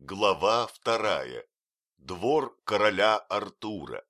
Глава вторая. Двор короля Артура.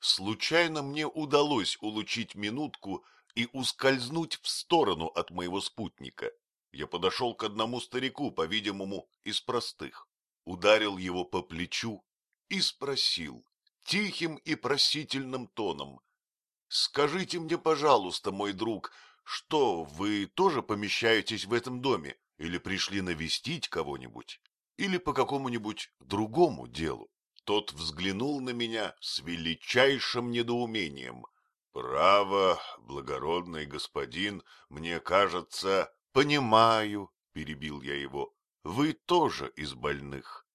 Случайно мне удалось улучить минутку и ускользнуть в сторону от моего спутника. Я подошел к одному старику, по-видимому, из простых, ударил его по плечу и спросил тихим и просительным тоном. — Скажите мне, пожалуйста, мой друг, что, вы тоже помещаетесь в этом доме или пришли навестить кого-нибудь? Или по какому-нибудь другому делу? Тот взглянул на меня с величайшим недоумением. «Право, благородный господин, мне кажется...» «Понимаю», — перебил я его, — «вы тоже из больных».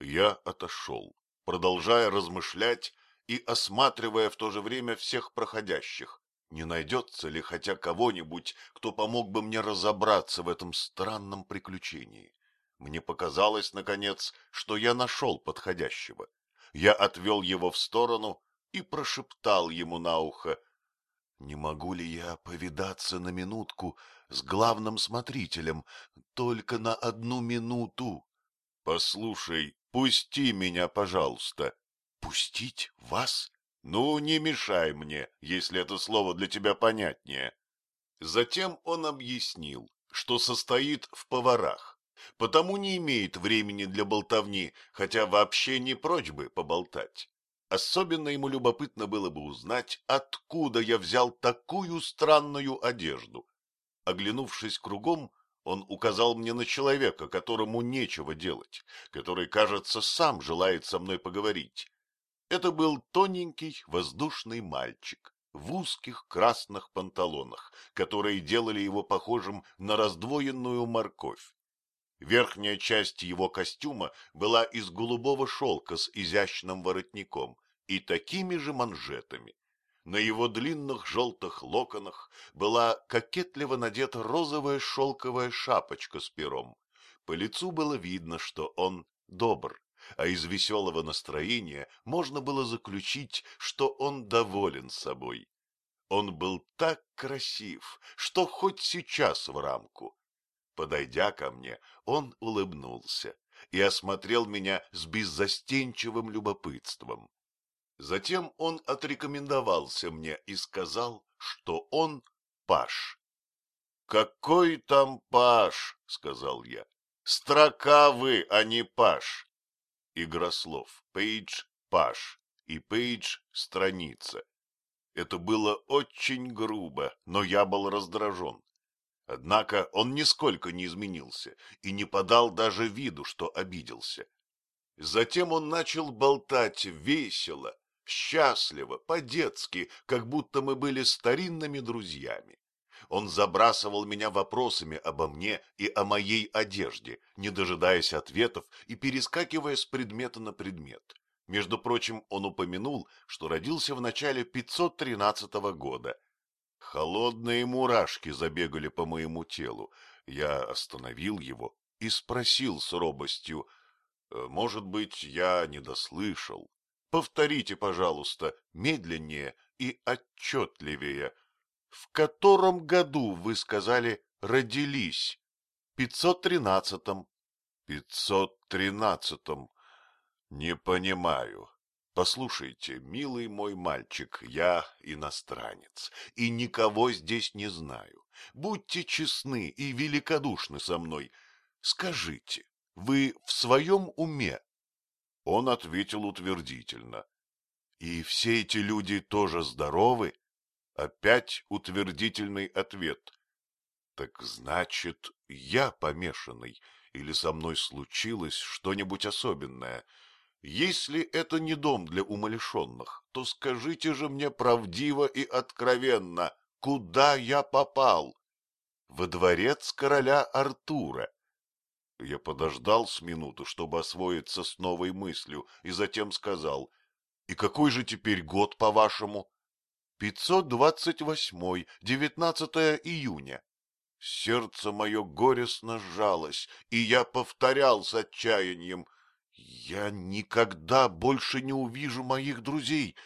Я отошел, продолжая размышлять и осматривая в то же время всех проходящих. Не найдется ли хотя кого-нибудь, кто помог бы мне разобраться в этом странном приключении? Мне показалось, наконец, что я нашел подходящего. Я отвел его в сторону и прошептал ему на ухо. — Не могу ли я повидаться на минутку с главным смотрителем, только на одну минуту? — Послушай, пусти меня, пожалуйста. — Пустить вас? Ну, не мешай мне, если это слово для тебя понятнее. Затем он объяснил, что состоит в поварах потому не имеет времени для болтовни, хотя вообще не прочь бы поболтать. Особенно ему любопытно было бы узнать, откуда я взял такую странную одежду. Оглянувшись кругом, он указал мне на человека, которому нечего делать, который, кажется, сам желает со мной поговорить. Это был тоненький воздушный мальчик в узких красных панталонах, которые делали его похожим на раздвоенную морковь. Верхняя часть его костюма была из голубого шелка с изящным воротником и такими же манжетами. На его длинных желтых локонах была кокетливо надета розовая шелковая шапочка с пером. По лицу было видно, что он добр, а из веселого настроения можно было заключить, что он доволен собой. Он был так красив, что хоть сейчас в рамку. Подойдя ко мне, он улыбнулся и осмотрел меня с беззастенчивым любопытством. Затем он отрекомендовался мне и сказал, что он паш. — Какой там паш? — сказал я. — Строка вы, а не паш. Игрослов, пейдж, паш и пейдж — страница. Это было очень грубо, но я был раздражен. Однако он нисколько не изменился и не подал даже виду, что обиделся. Затем он начал болтать весело, счастливо, по-детски, как будто мы были старинными друзьями. Он забрасывал меня вопросами обо мне и о моей одежде, не дожидаясь ответов и перескакивая с предмета на предмет. Между прочим, он упомянул, что родился в начале 513 года Холодные мурашки забегали по моему телу. Я остановил его и спросил с робостью, «Э, «Может быть, я не дослышал. Повторите, пожалуйста, медленнее и отчетливее. В котором году, вы сказали, родились? Пятьсот тринадцатом. Пятьсот тринадцатом. Не понимаю. Послушайте, милый мой мальчик, я иностранец и никого здесь не знаю. Будьте честны и великодушны со мной. Скажите, вы в своем уме? Он ответил утвердительно. И все эти люди тоже здоровы? Опять утвердительный ответ. Так значит, я помешанный, или со мной случилось что-нибудь особенное — если это не дом для умалишенных, то скажите же мне правдиво и откровенно, куда я попал? Во дворец короля Артура. Я подождал с минуту, чтобы освоиться с новой мыслью, и затем сказал, «И какой же теперь год, по-вашему?» «Пятьсот двадцать восьмой, девятнадцатое июня». Сердце мое горестно сжалось, и я повторял с отчаянием — я никогда больше не увижу моих друзей.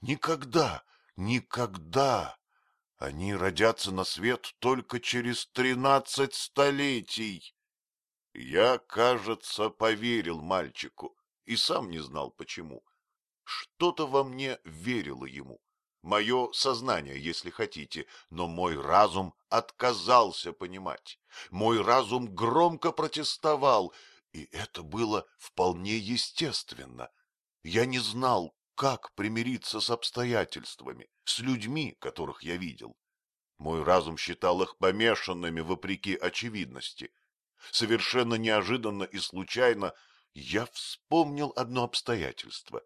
Никогда, никогда. Они родятся на свет только через тринадцать столетий. Я, кажется, поверил мальчику и сам не знал почему. Что-то во мне верило ему. Мое сознание, если хотите, но мой разум отказался понимать. Мой разум громко протестовал, и это было вполне естественно. Я не знал, как примириться с обстоятельствами, с людьми, которых я видел. Мой разум считал их помешанными вопреки очевидности. Совершенно неожиданно и случайно я вспомнил одно обстоятельство.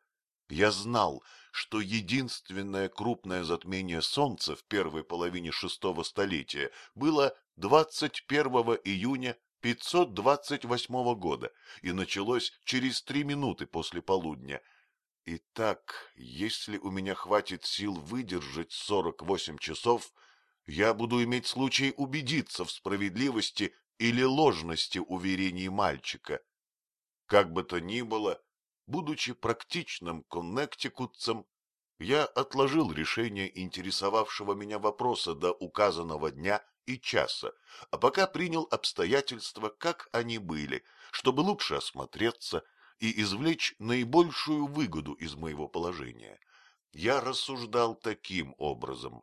Я знал, что единственное крупное затмение Солнца в первой половине шестого столетия было 21 июня 528 года и началось через три минуты после полудня. Итак, если у меня хватит сил выдержать 48 часов, я буду иметь случай убедиться в справедливости или ложности уверений мальчика. Как бы то ни было, будучи практичным коннектикутцем, я отложил решение интересовавшего меня вопроса до указанного дня и часа, а пока принял обстоятельства, как они были, чтобы лучше осмотреться и извлечь наибольшую выгоду из моего положения. Я рассуждал таким образом.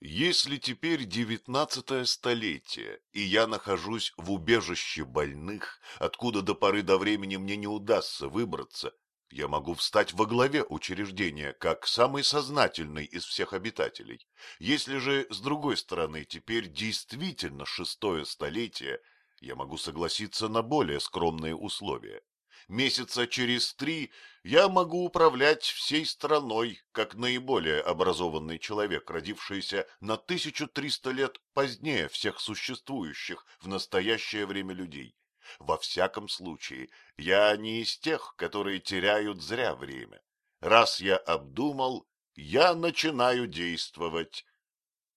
Если теперь девятнадцатое столетие, и я нахожусь в убежище больных, откуда до поры до времени мне не удастся выбраться, я могу встать во главе учреждения, как самый сознательный из всех обитателей. Если же, с другой стороны, теперь действительно шестое столетие, я могу согласиться на более скромные условия месяца через три я могу управлять всей страной, как наиболее образованный человек, родившийся на 1300 лет позднее всех существующих в настоящее время людей. Во всяком случае, я не из тех, которые теряют зря время. Раз я обдумал, я начинаю действовать.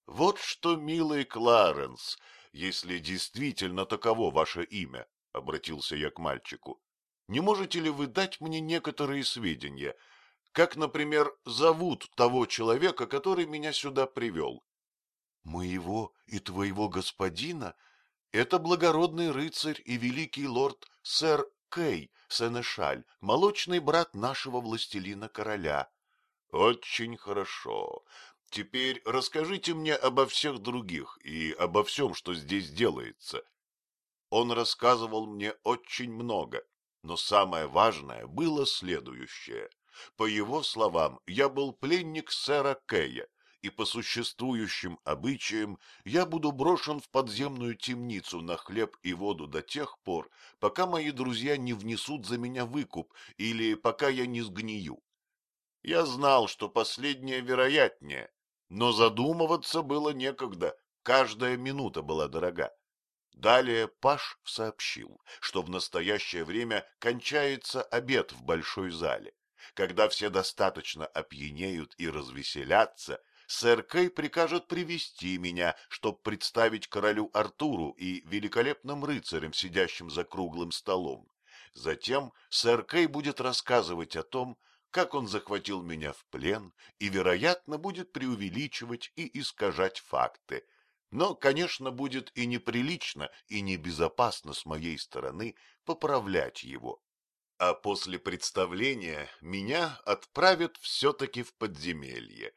Вот что, милый Кларенс, если действительно таково ваше имя, — обратился я к мальчику, не можете ли вы дать мне некоторые сведения, как, например, зовут того человека, который меня сюда привел? — Моего и твоего господина? Это благородный рыцарь и великий лорд сэр Кей, Сенешаль, молочный брат нашего властелина-короля. — Очень хорошо. Теперь расскажите мне обо всех других и обо всем, что здесь делается. Он рассказывал мне очень много, но самое важное было следующее. По его словам, я был пленник сэра Кэя, и по существующим обычаям я буду брошен в подземную темницу на хлеб и воду до тех пор, пока мои друзья не внесут за меня выкуп или пока я не сгнию. Я знал, что последнее вероятнее, но задумываться было некогда, каждая минута была дорога. Далее Паш сообщил, что в настоящее время кончается обед в большой зале. Когда все достаточно опьянеют и развеселятся, сэр Кей прикажет привести меня, чтобы представить королю Артуру и великолепным рыцарям, сидящим за круглым столом. Затем сэр Кей будет рассказывать о том, как он захватил меня в плен и, вероятно, будет преувеличивать и искажать факты, но, конечно, будет и неприлично, и небезопасно с моей стороны поправлять его. А после представления меня отправят все-таки в подземелье.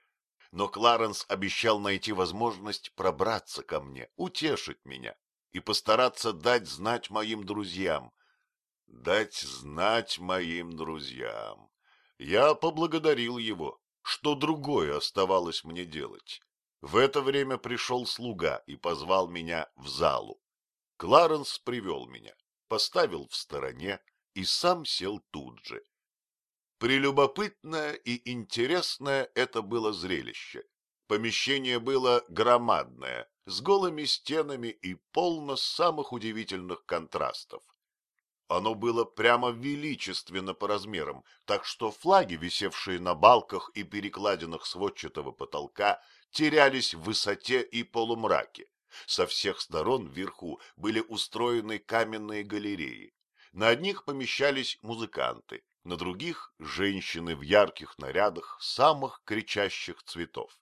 Но Кларенс обещал найти возможность пробраться ко мне, утешить меня и постараться дать знать моим друзьям. Дать знать моим друзьям. Я поблагодарил его. Что другое оставалось мне делать? В это время пришел слуга и позвал меня в залу. Кларенс привел меня, поставил в стороне и сам сел тут же. Прелюбопытное и интересное это было зрелище. Помещение было громадное, с голыми стенами и полно самых удивительных контрастов. Оно было прямо величественно по размерам, так что флаги, висевшие на балках и перекладинах сводчатого потолка, терялись в высоте и полумраке. Со всех сторон вверху были устроены каменные галереи. На одних помещались музыканты, на других — женщины в ярких нарядах самых кричащих цветов.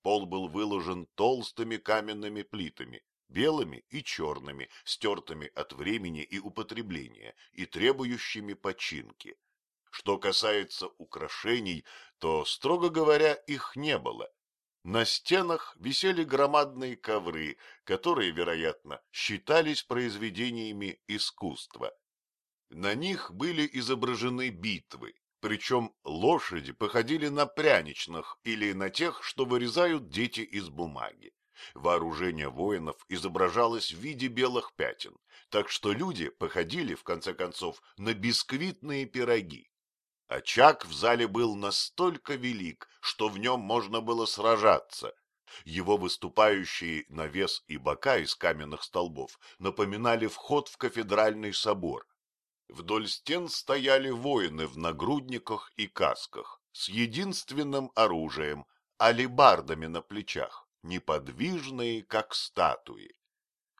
Пол был выложен толстыми каменными плитами, белыми и черными, стертыми от времени и употребления и требующими починки. Что касается украшений, то, строго говоря, их не было. На стенах висели громадные ковры, которые, вероятно, считались произведениями искусства. На них были изображены битвы, причем лошади походили на пряничных или на тех, что вырезают дети из бумаги. Вооружение воинов изображалось в виде белых пятен, так что люди походили, в конце концов, на бисквитные пироги. Очаг в зале был настолько велик, что в нем можно было сражаться. Его выступающие навес и бока из каменных столбов напоминали вход в кафедральный собор. Вдоль стен стояли воины в нагрудниках и касках с единственным оружием — алибардами на плечах, неподвижные, как статуи.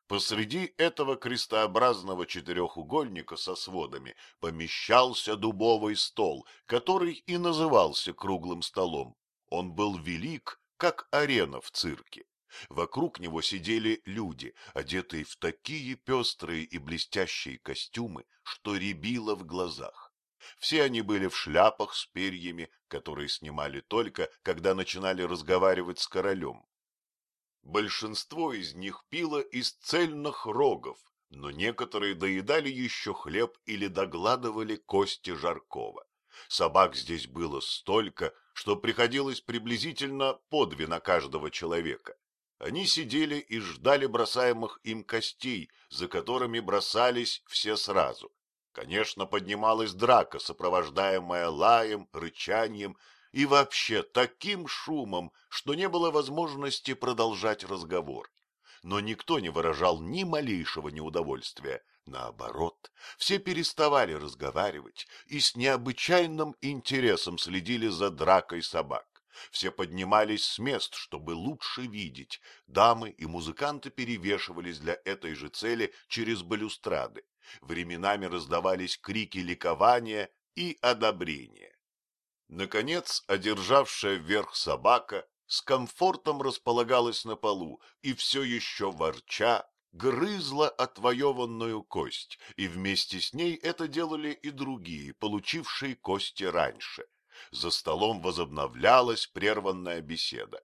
Посреди этого крестообразного четырехугольника со сводами помещался дубовый стол, который и назывался круглым столом. Он был велик, как арена в цирке. Вокруг него сидели люди, одетые в такие пестрые и блестящие костюмы, что рябило в глазах. Все они были в шляпах с перьями, которые снимали только, когда начинали разговаривать с королем. Большинство из них пило из цельных рогов, но некоторые доедали еще хлеб или догладывали кости жаркого. Собак здесь было столько, что приходилось приблизительно по две на каждого человека. Они сидели и ждали бросаемых им костей, за которыми бросались все сразу. Конечно, поднималась драка, сопровождаемая лаем, рычанием и вообще таким шумом, что не было возможности продолжать разговор. Но никто не выражал ни малейшего неудовольствия. Наоборот, все переставали разговаривать и с необычайным интересом следили за дракой собак. Все поднимались с мест, чтобы лучше видеть. Дамы и музыканты перевешивались для этой же цели через балюстрады. Временами раздавались крики ликования и одобрения. Наконец, одержавшая вверх собака с комфортом располагалась на полу и все еще ворча грызла отвоеванную кость, и вместе с ней это делали и другие, получившие кости раньше. За столом возобновлялась прерванная беседа.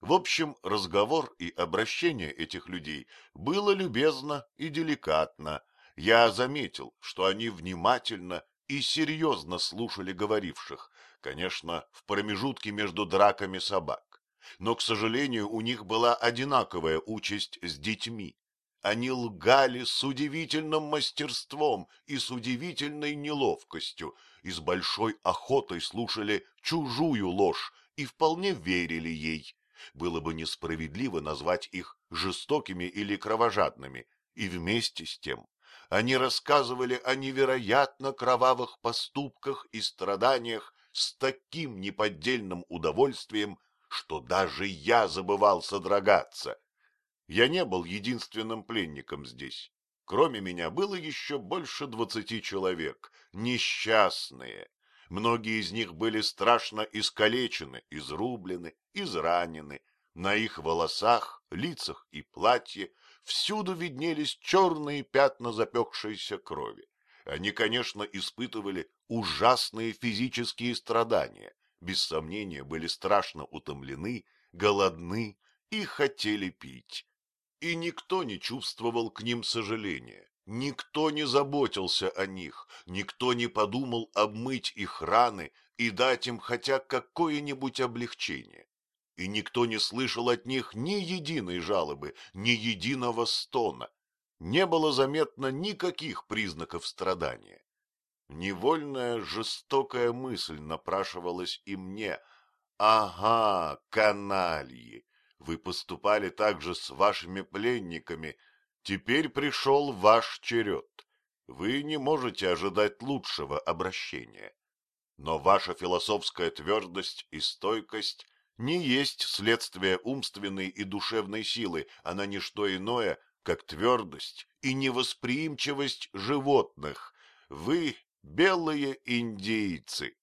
В общем, разговор и обращение этих людей было любезно и деликатно. Я заметил, что они внимательно и серьезно слушали говоривших, конечно, в промежутке между драками собак. Но, к сожалению, у них была одинаковая участь с детьми. Они лгали с удивительным мастерством и с удивительной неловкостью, и с большой охотой слушали чужую ложь и вполне верили ей. Было бы несправедливо назвать их жестокими или кровожадными, и вместе с тем они рассказывали о невероятно кровавых поступках и страданиях с таким неподдельным удовольствием, что даже я забывал содрогаться. Я не был единственным пленником здесь. Кроме меня было еще больше двадцати человек, несчастные. Многие из них были страшно искалечены, изрублены, изранены. На их волосах, лицах и платье всюду виднелись черные пятна запекшейся крови. Они, конечно, испытывали ужасные физические страдания, без сомнения были страшно утомлены, голодны и хотели пить. И никто не чувствовал к ним сожаления, никто не заботился о них, никто не подумал обмыть их раны и дать им хотя какое-нибудь облегчение. И никто не слышал от них ни единой жалобы, ни единого стона не было заметно никаких признаков страдания. Невольная жестокая мысль напрашивалась и мне. Ага, канальи, вы поступали так же с вашими пленниками. Теперь пришел ваш черед. Вы не можете ожидать лучшего обращения. Но ваша философская твердость и стойкость не есть следствие умственной и душевной силы, она не что иное, как твердость и невосприимчивость животных. Вы — белые индейцы.